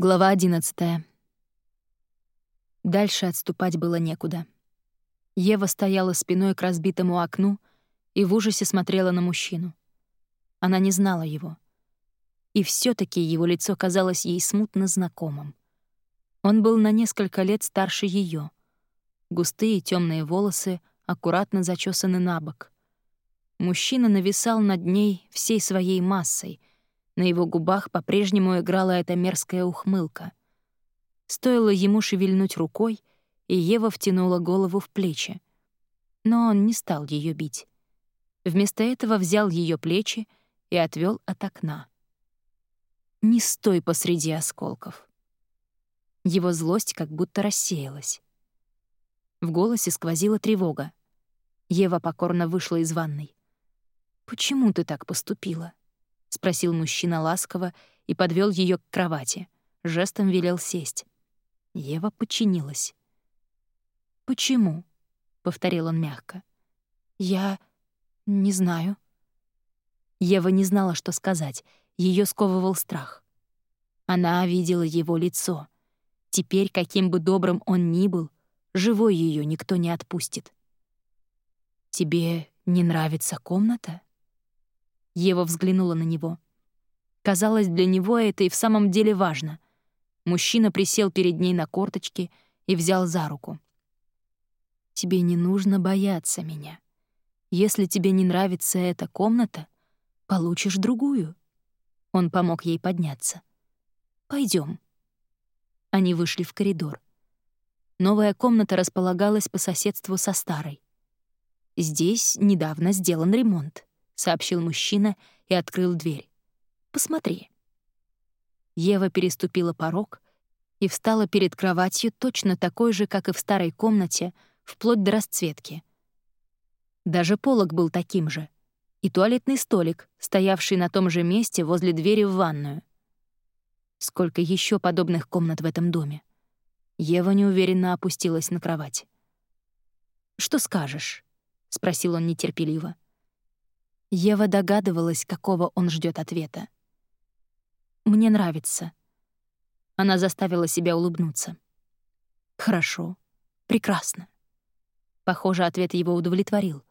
Глава 11. Дальше отступать было некуда. Ева стояла спиной к разбитому окну и в ужасе смотрела на мужчину. Она не знала его. И все таки его лицо казалось ей смутно знакомым. Он был на несколько лет старше ее. Густые темные волосы аккуратно зачесаны на бок. Мужчина нависал над ней всей своей массой — на его губах по-прежнему играла эта мерзкая ухмылка. Стоило ему шевельнуть рукой, и Ева втянула голову в плечи. Но он не стал ее бить. Вместо этого взял ее плечи и отвел от окна. «Не стой посреди осколков». Его злость как будто рассеялась. В голосе сквозила тревога. Ева покорно вышла из ванной. «Почему ты так поступила?» — спросил мужчина ласково и подвел ее к кровати. Жестом велел сесть. Ева подчинилась. «Почему?» — повторил он мягко. «Я... не знаю». Ева не знала, что сказать. Ее сковывал страх. Она видела его лицо. Теперь, каким бы добрым он ни был, живой ее никто не отпустит. «Тебе не нравится комната?» Ева взглянула на него. Казалось, для него это и в самом деле важно. Мужчина присел перед ней на корточки и взял за руку. «Тебе не нужно бояться меня. Если тебе не нравится эта комната, получишь другую». Он помог ей подняться. Пойдем. Они вышли в коридор. Новая комната располагалась по соседству со старой. Здесь недавно сделан ремонт сообщил мужчина и открыл дверь. Посмотри. Ева переступила порог и встала перед кроватью точно такой же, как и в старой комнате, вплоть до расцветки. Даже полог был таким же, и туалетный столик, стоявший на том же месте возле двери в ванную. Сколько еще подобных комнат в этом доме? Ева неуверенно опустилась на кровать. «Что скажешь?» — спросил он нетерпеливо. Ева догадывалась, какого он ждет ответа. «Мне нравится». Она заставила себя улыбнуться. «Хорошо. Прекрасно». Похоже, ответ его удовлетворил.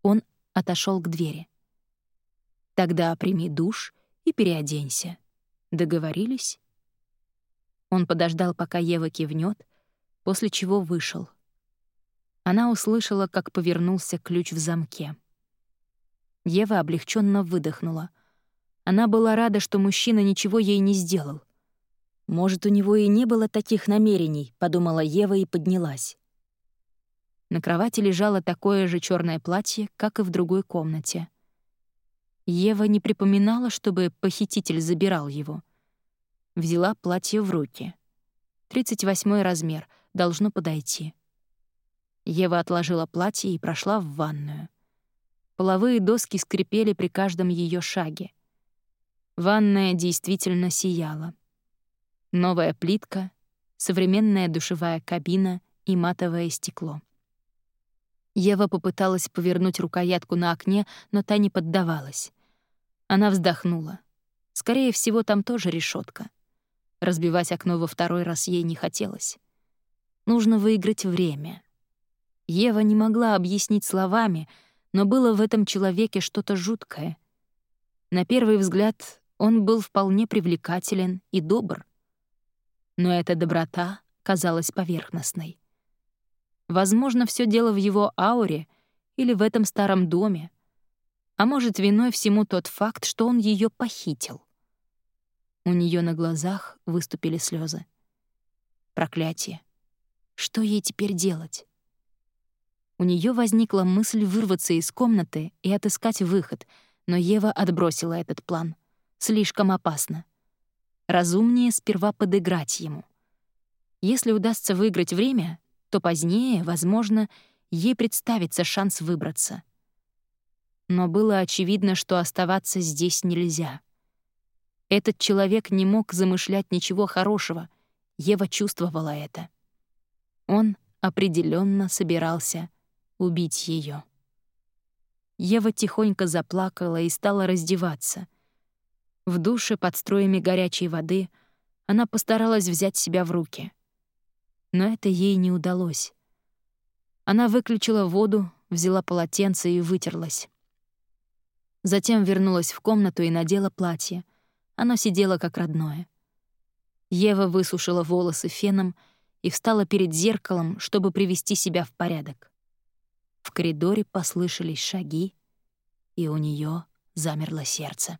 Он отошел к двери. «Тогда прими душ и переоденься. Договорились?» Он подождал, пока Ева кивнет, после чего вышел. Она услышала, как повернулся ключ в замке. Ева облегченно выдохнула. Она была рада, что мужчина ничего ей не сделал. «Может, у него и не было таких намерений», — подумала Ева и поднялась. На кровати лежало такое же черное платье, как и в другой комнате. Ева не припоминала, чтобы похититель забирал его. Взяла платье в руки. 38 размер, должно подойти. Ева отложила платье и прошла в ванную. Половые доски скрипели при каждом ее шаге. Ванная действительно сияла. Новая плитка, современная душевая кабина и матовое стекло. Ева попыталась повернуть рукоятку на окне, но та не поддавалась. Она вздохнула. Скорее всего, там тоже решетка. Разбивать окно во второй раз ей не хотелось. Нужно выиграть время. Ева не могла объяснить словами — но было в этом человеке что-то жуткое. На первый взгляд он был вполне привлекателен и добр. Но эта доброта казалась поверхностной. Возможно, все дело в его ауре или в этом старом доме, а может, виной всему тот факт, что он ее похитил. У нее на глазах выступили слезы. Проклятие. Что ей теперь делать? У нее возникла мысль вырваться из комнаты и отыскать выход, но Ева отбросила этот план. Слишком опасно. Разумнее сперва подыграть ему. Если удастся выиграть время, то позднее, возможно, ей представится шанс выбраться. Но было очевидно, что оставаться здесь нельзя. Этот человек не мог замышлять ничего хорошего. Ева чувствовала это. Он определенно собирался убить ее. Ева тихонько заплакала и стала раздеваться. В душе под строями горячей воды Она постаралась взять себя в руки. Но это ей не удалось. Она выключила воду, взяла полотенце и вытерлась. Затем вернулась в комнату и надела платье. Оно сидело как родное. Ева высушила волосы феном и встала перед зеркалом, чтобы привести себя в порядок. В коридоре послышались шаги, и у нее замерло сердце.